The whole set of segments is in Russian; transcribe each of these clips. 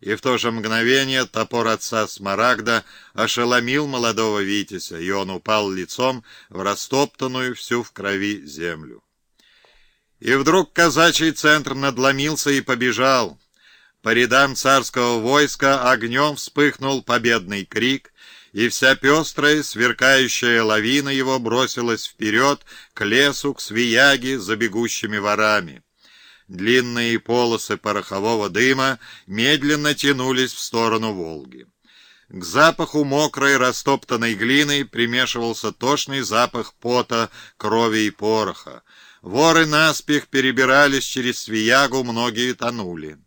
И в то же мгновение топор отца Смарагда ошеломил молодого Витязя, и он упал лицом в растоптанную всю в крови землю. И вдруг казачий центр надломился и побежал. По рядам царского войска огнем вспыхнул победный крик, и вся пестрая, сверкающая лавина его бросилась вперед к лесу, к свияге за бегущими ворами. Длинные полосы порохового дыма медленно тянулись в сторону Волги. К запаху мокрой растоптанной глины примешивался тошный запах пота, крови и пороха. Воры наспех перебирались через Свиягу, многие тонули.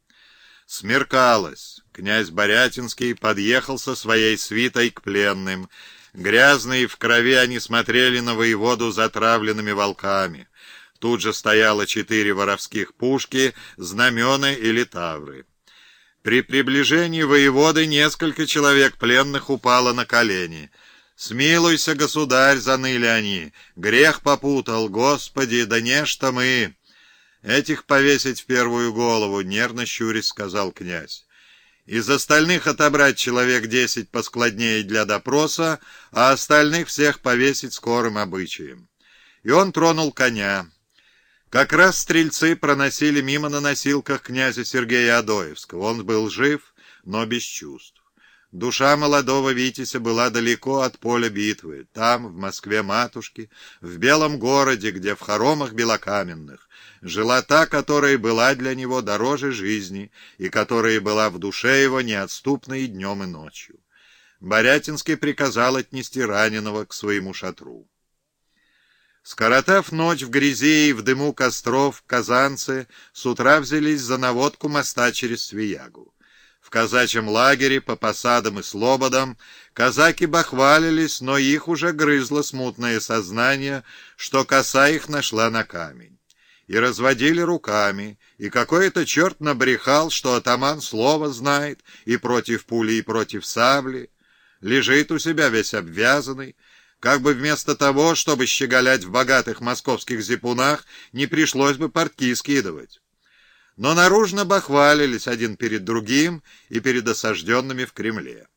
Смеркалось. Князь Борятинский подъехал со своей свитой к пленным. Грязные в крови они смотрели на воеводу затравленными волками. Тут же стояло четыре воровских пушки, знамена или тавры. При приближении воеводы несколько человек пленных упало на колени. «Смилуйся, государь!» — заныли они. «Грех попутал, Господи, да не что мы!» «Этих повесить в первую голову», — нервно щурясь сказал князь. «Из остальных отобрать человек десять поскладнее для допроса, а остальных всех повесить скорым обычаем». И он тронул коня. Как раз стрельцы проносили мимо на носилках князя Сергея Адоевского. Он был жив, но без чувств. Душа молодого Витязя была далеко от поля битвы, там, в Москве-матушке, в белом городе, где в хоромах белокаменных жила та, которая была для него дороже жизни и которая была в душе его неотступной днем и ночью. Борятинский приказал отнести раненого к своему шатру. Скоротав ночь в грязи и в дыму костров, казанцы с утра взялись за наводку моста через Свиягу. В казачьем лагере по посадам и слободам казаки бахвалились, но их уже грызло смутное сознание, что коса их нашла на камень. И разводили руками, и какой-то черт набрехал, что атаман слово знает и против пули, и против сабли. Лежит у себя весь обвязанный, как бы вместо того, чтобы щеголять в богатых московских зипунах, не пришлось бы портки скидывать. Но наружно бахвалились один перед другим и перед осажденными в Кремле.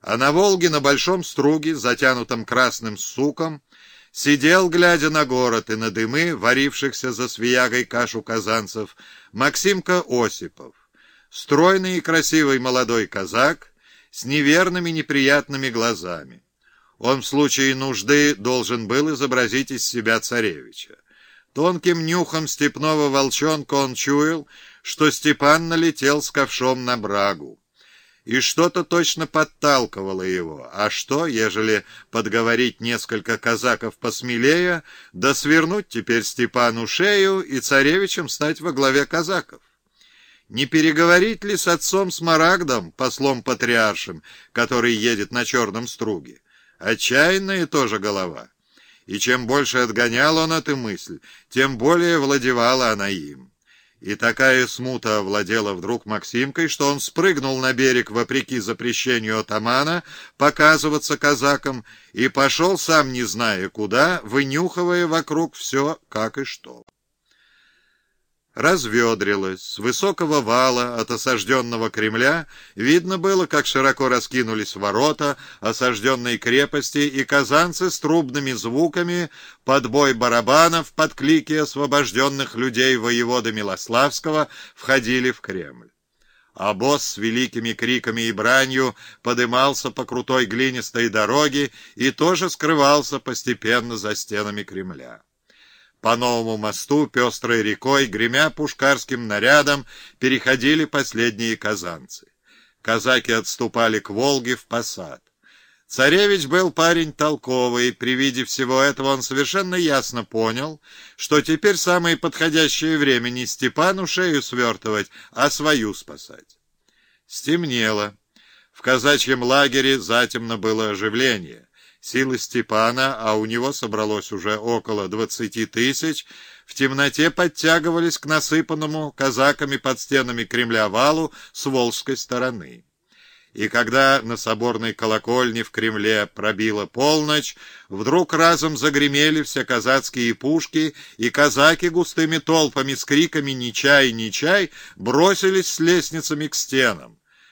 А на Волге на большом струге, затянутом красным суком, сидел, глядя на город и на дымы, варившихся за свиягой кашу казанцев, Максимка Осипов, стройный и красивый молодой казак с неверными неприятными глазами. Он в случае нужды должен был изобразить из себя царевича. Тонким нюхом степного волчонка он чуял, что Степан налетел с ковшом на брагу. И что-то точно подталкивало его. А что, ежели подговорить несколько казаков посмелее, да свернуть теперь Степану шею и царевичем стать во главе казаков? Не переговорить ли с отцом Смарагдом, послом патриаршим, который едет на черном струге? Отчаянная тоже голова. И чем больше отгонял он эту мысль, тем более владевала она им. И такая смута овладела вдруг Максимкой, что он спрыгнул на берег вопреки запрещению атамана показываться казакам и пошел, сам не зная куда, вынюхивая вокруг все, как и что разведрилось. С высокого вала от осажденного Кремля видно было, как широко раскинулись ворота осажденной крепости, и казанцы с трубными звуками под бой барабанов под клики освобожденных людей воевода Милославского входили в Кремль. А босс с великими криками и бранью подымался по крутой глинистой дороге и тоже скрывался постепенно за стенами Кремля. По новому мосту, пестрой рекой, гремя пушкарским нарядом, переходили последние казанцы. Казаки отступали к Волге в посад. Царевич был парень толковый, при виде всего этого он совершенно ясно понял, что теперь самое подходящее время не Степану шею свертывать, а свою спасать. Стемнело. В казачьем лагере затемно было оживление. Силы Степана, а у него собралось уже около двадцати тысяч, в темноте подтягивались к насыпанному казаками под стенами Кремля валу с волжской стороны. И когда на соборной колокольне в Кремле пробила полночь, вдруг разом загремели все казацкие пушки, и казаки густыми толпами с криками «Не чай, не чай!» бросились с лестницами к стенам.